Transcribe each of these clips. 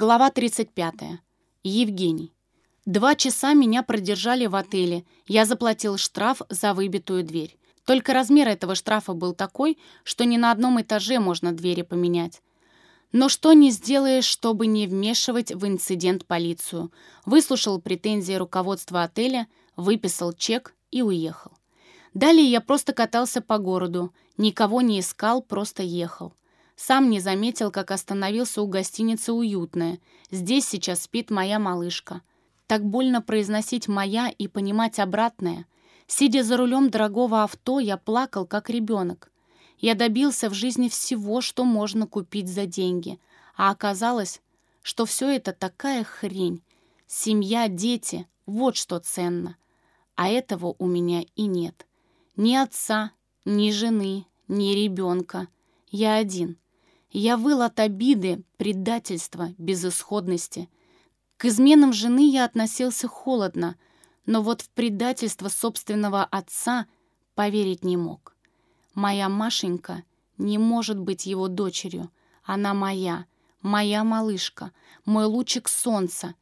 Глава 35. Евгений. Два часа меня продержали в отеле. Я заплатил штраф за выбитую дверь. Только размер этого штрафа был такой, что ни на одном этаже можно двери поменять. Но что не сделаешь, чтобы не вмешивать в инцидент полицию. Выслушал претензии руководства отеля, выписал чек и уехал. Далее я просто катался по городу, никого не искал, просто ехал. Сам не заметил, как остановился у гостиницы «Уютная». Здесь сейчас спит моя малышка. Так больно произносить «моя» и понимать обратное. Сидя за рулем дорогого авто, я плакал, как ребенок. Я добился в жизни всего, что можно купить за деньги. А оказалось, что все это такая хрень. Семья, дети — вот что ценно. А этого у меня и нет. Ни отца, ни жены, ни ребенка. Я один. Я выл от обиды, предательства, безысходности. К изменам жены я относился холодно, но вот в предательство собственного отца поверить не мог. Моя Машенька не может быть его дочерью. Она моя, моя малышка, мой лучик солнца.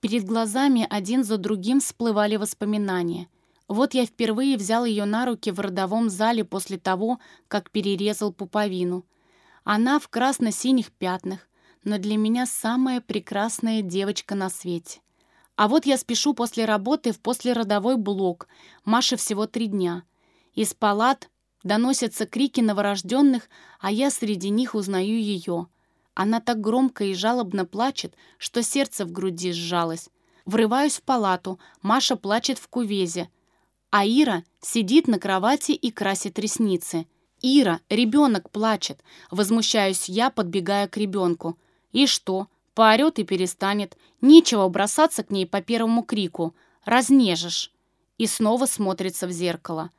Перед глазами один за другим всплывали воспоминания. Вот я впервые взял ее на руки в родовом зале после того, как перерезал пуповину — она в красно-синих пятнах, но для меня самая прекрасная девочка на свете. А вот я спешу после работы в послеродовой блок. Маше всего три дня. Из палат доносятся крики новорожденных, а я среди них узнаю ее. Она так громко и жалобно плачет, что сердце в груди сжалось. Врываюсь в палату, Маша плачет в кувезе, а Ира сидит на кровати и красит ресницы. «Ира, ребенок плачет!» Возмущаюсь я, подбегая к ребенку. «И что? Поорет и перестанет. Нечего бросаться к ней по первому крику. Разнежишь!» И снова смотрится в зеркало.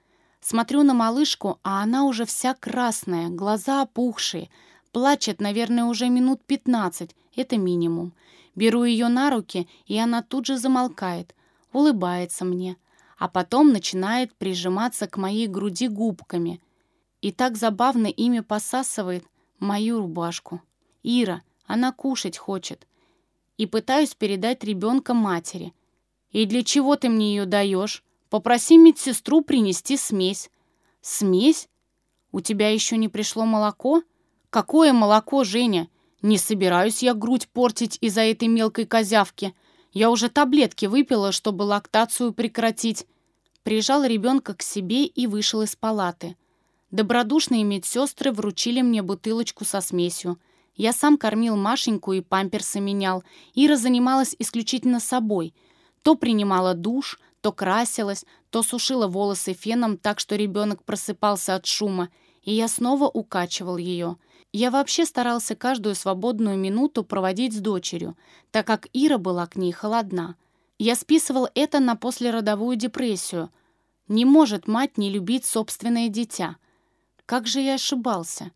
Смотрю на малышку, а она уже вся красная, глаза опухшие. Плачет, наверное, уже минут пятнадцать. Это минимум. Беру ее на руки, и она тут же замолкает. Улыбается мне. А потом начинает прижиматься к моей груди губками — и так забавно ими посасывает мою рубашку. Ира, она кушать хочет. И пытаюсь передать ребенка матери. И для чего ты мне ее даешь? Попроси медсестру принести смесь. Смесь? У тебя еще не пришло молоко? Какое молоко, Женя? Не собираюсь я грудь портить из-за этой мелкой козявки. Я уже таблетки выпила, чтобы лактацию прекратить. Прижал ребенка к себе и вышел из палаты. Добродушные медсестры вручили мне бутылочку со смесью. Я сам кормил Машеньку и памперсы менял. Ира занималась исключительно собой. То принимала душ, то красилась, то сушила волосы феном так, что ребенок просыпался от шума, и я снова укачивал ее. Я вообще старался каждую свободную минуту проводить с дочерью, так как Ира была к ней холодна. Я списывал это на послеродовую депрессию. Не может мать не любить собственное дитя — как же я ошибался.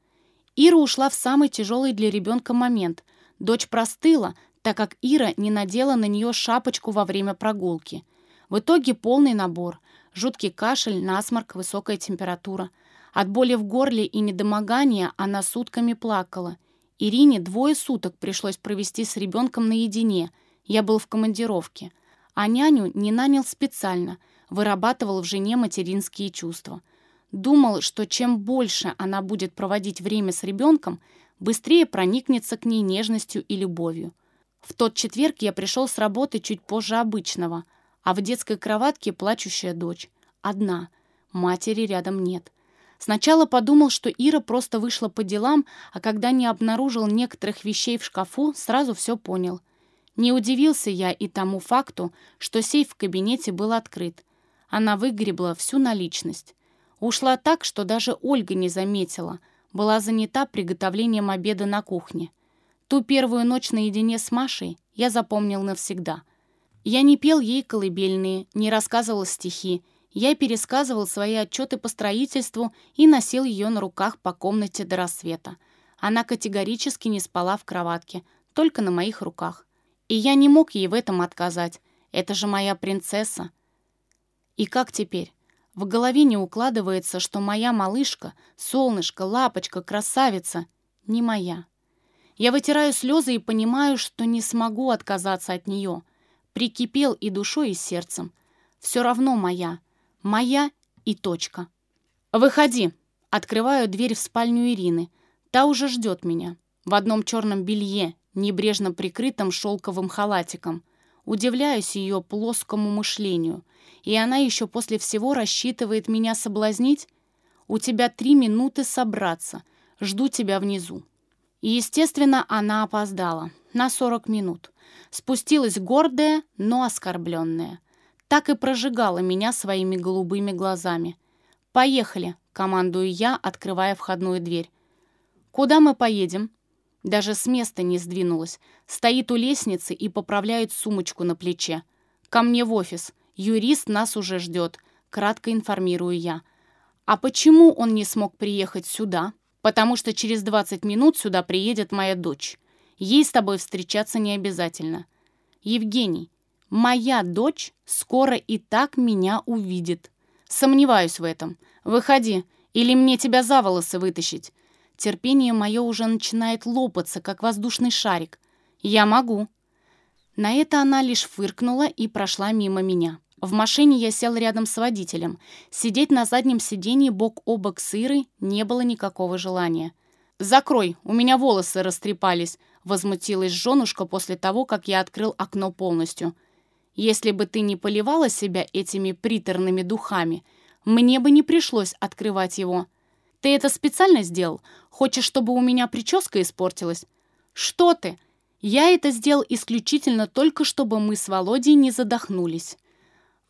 Ира ушла в самый тяжелый для ребенка момент. Дочь простыла, так как Ира не надела на нее шапочку во время прогулки. В итоге полный набор. Жуткий кашель, насморк, высокая температура. От боли в горле и недомогания она сутками плакала. Ирине двое суток пришлось провести с ребенком наедине. Я был в командировке. А няню не нанял специально, вырабатывал в жене материнские чувства. Думал, что чем больше она будет проводить время с ребенком, быстрее проникнется к ней нежностью и любовью. В тот четверг я пришел с работы чуть позже обычного, а в детской кроватке плачущая дочь. Одна. Матери рядом нет. Сначала подумал, что Ира просто вышла по делам, а когда не обнаружил некоторых вещей в шкафу, сразу все понял. Не удивился я и тому факту, что сейф в кабинете был открыт. Она выгребла всю наличность. Ушла так, что даже Ольга не заметила. Была занята приготовлением обеда на кухне. Ту первую ночь наедине с Машей я запомнил навсегда. Я не пел ей колыбельные, не рассказывал стихи. Я пересказывал свои отчеты по строительству и носил ее на руках по комнате до рассвета. Она категорически не спала в кроватке, только на моих руках. И я не мог ей в этом отказать. Это же моя принцесса. И как теперь? В голове не укладывается, что моя малышка, солнышко, лапочка, красавица не моя. Я вытираю слезы и понимаю, что не смогу отказаться от нее. Прикипел и душой, и сердцем. Все равно моя. Моя и точка. «Выходи!» Открываю дверь в спальню Ирины. Та уже ждет меня. В одном черном белье, небрежно прикрытом шелковым халатиком. Удивляюсь ее плоскому мышлению. И она еще после всего рассчитывает меня соблазнить? У тебя три минуты собраться. Жду тебя внизу. И, естественно, она опоздала. На 40 минут. Спустилась гордая, но оскорбленная. Так и прожигала меня своими голубыми глазами. «Поехали!» — командую я, открывая входную дверь. «Куда мы поедем?» Даже с места не сдвинулась. Стоит у лестницы и поправляет сумочку на плече. «Ко мне в офис. Юрист нас уже ждет», — кратко информирую я. «А почему он не смог приехать сюда?» «Потому что через 20 минут сюда приедет моя дочь. Ей с тобой встречаться не обязательно». «Евгений, моя дочь скоро и так меня увидит». «Сомневаюсь в этом. Выходи, или мне тебя за волосы вытащить. Терпение мое уже начинает лопаться, как воздушный шарик. Я могу». На это она лишь фыркнула и прошла мимо меня. В машине я сел рядом с водителем. Сидеть на заднем сиденье бок о бок с Ирой не было никакого желания. «Закрой, у меня волосы растрепались», — возмутилась женушка после того, как я открыл окно полностью. «Если бы ты не поливала себя этими приторными духами, мне бы не пришлось открывать его». Ты это специально сделал? Хочешь, чтобы у меня прическа испортилась? Что ты? Я это сделал исключительно только, чтобы мы с Володей не задохнулись.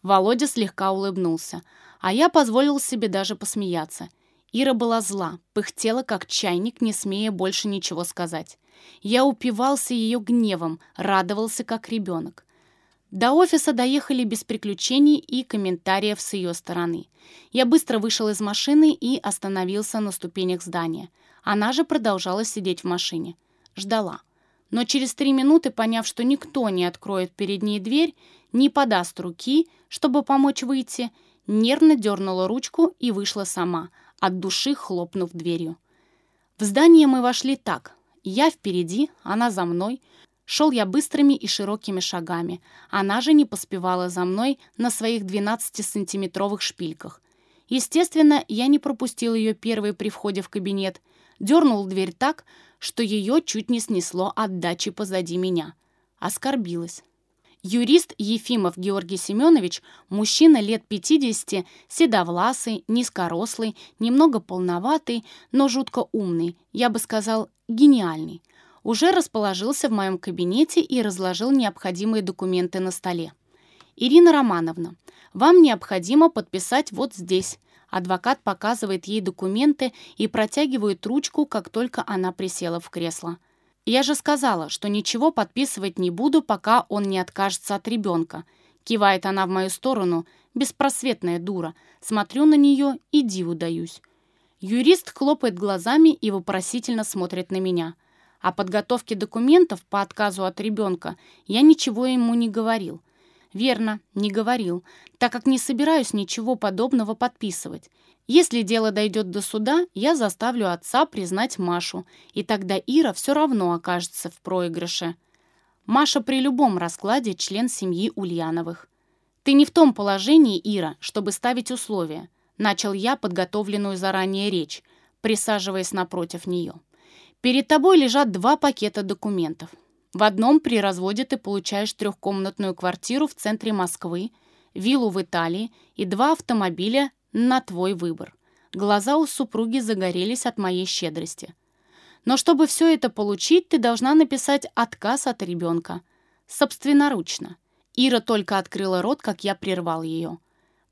Володя слегка улыбнулся, а я позволил себе даже посмеяться. Ира была зла, пыхтела как чайник, не смея больше ничего сказать. Я упивался ее гневом, радовался как ребенок. До офиса доехали без приключений и комментариев с ее стороны. Я быстро вышел из машины и остановился на ступенях здания. Она же продолжала сидеть в машине. Ждала. Но через три минуты, поняв, что никто не откроет перед ней дверь, не подаст руки, чтобы помочь выйти, нервно дернула ручку и вышла сама, от души хлопнув дверью. В здание мы вошли так. Я впереди, она за мной, Шел я быстрыми и широкими шагами. Она же не поспевала за мной на своих 12-сантиметровых шпильках. Естественно, я не пропустил ее первой при входе в кабинет. Дернул дверь так, что ее чуть не снесло от дачи позади меня. Оскорбилась. Юрист Ефимов Георгий Семенович, мужчина лет 50, седовласый, низкорослый, немного полноватый, но жутко умный, я бы сказал, гениальный уже расположился в моем кабинете и разложил необходимые документы на столе. «Ирина Романовна, вам необходимо подписать вот здесь». Адвокат показывает ей документы и протягивает ручку, как только она присела в кресло. «Я же сказала, что ничего подписывать не буду, пока он не откажется от ребенка». Кивает она в мою сторону, беспросветная дура. Смотрю на нее и диву даюсь. Юрист хлопает глазами и вопросительно смотрит на меня. О подготовке документов по отказу от ребенка я ничего ему не говорил. Верно, не говорил, так как не собираюсь ничего подобного подписывать. Если дело дойдет до суда, я заставлю отца признать Машу, и тогда Ира все равно окажется в проигрыше. Маша при любом раскладе член семьи Ульяновых. «Ты не в том положении, Ира, чтобы ставить условия», начал я подготовленную заранее речь, присаживаясь напротив нее. Перед тобой лежат два пакета документов. В одном при разводе ты получаешь трехкомнатную квартиру в центре Москвы, виллу в Италии и два автомобиля на твой выбор. Глаза у супруги загорелись от моей щедрости. Но чтобы все это получить, ты должна написать отказ от ребенка. Собственноручно. Ира только открыла рот, как я прервал ее.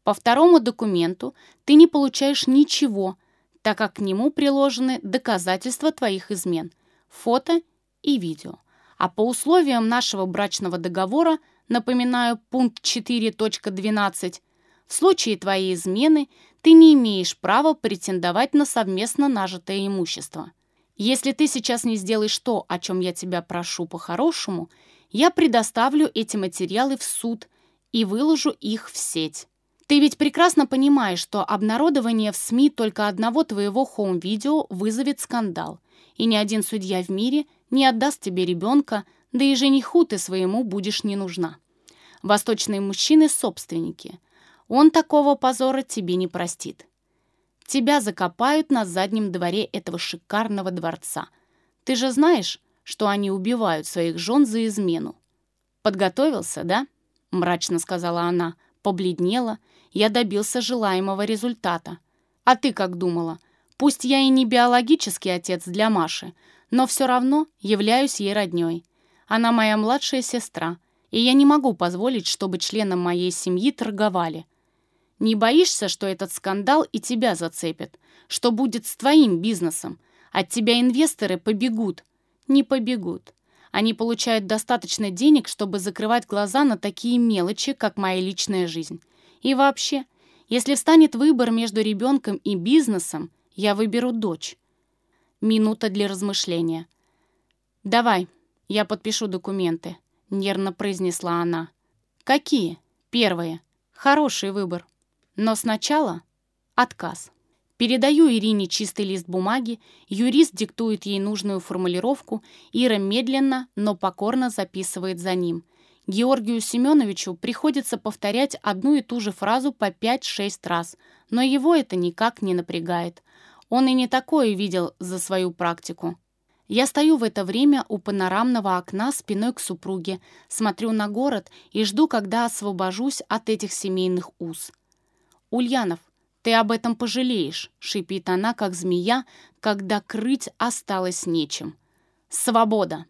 По второму документу ты не получаешь ничего – так как к нему приложены доказательства твоих измен, фото и видео. А по условиям нашего брачного договора, напоминаю, пункт 4.12, в случае твоей измены ты не имеешь права претендовать на совместно нажитое имущество. Если ты сейчас не сделаешь то, о чем я тебя прошу по-хорошему, я предоставлю эти материалы в суд и выложу их в сеть. Ты ведь прекрасно понимаешь, что обнародование в СМИ только одного твоего хоум-видео вызовет скандал, и ни один судья в мире не отдаст тебе ребенка, да и жениху ты своему будешь не нужна. Восточные мужчины — собственники. Он такого позора тебе не простит. Тебя закопают на заднем дворе этого шикарного дворца. Ты же знаешь, что они убивают своих жен за измену. Подготовился, да? Мрачно сказала она, побледнела. Я добился желаемого результата. А ты как думала? Пусть я и не биологический отец для Маши, но все равно являюсь ей родней. Она моя младшая сестра — и я не могу позволить, чтобы членам моей семьи торговали. Не боишься, что этот скандал и тебя зацепит? Что будет с твоим бизнесом? От тебя инвесторы побегут. Не побегут. Они получают достаточно денег, чтобы закрывать глаза на такие мелочи, как моя личная жизнь. И вообще, если встанет выбор между ребенком и бизнесом, я выберу дочь. Минута для размышления. «Давай, я подпишу документы», — нервно произнесла она. «Какие?» «Первые. Хороший выбор. Но сначала отказ». Передаю Ирине чистый лист бумаги, юрист диктует ей нужную формулировку, Ира медленно, но покорно записывает за ним. Георгию Семеновичу приходится повторять одну и ту же фразу по 5-6 раз, но его это никак не напрягает. Он и не такое видел за свою практику. Я стою в это время у панорамного окна спиной к супруге, смотрю на город и жду, когда освобожусь от этих семейных уз. «Ульянов, ты об этом пожалеешь», — шипит она, как змея, когда крыть осталось нечем. «Свобода!»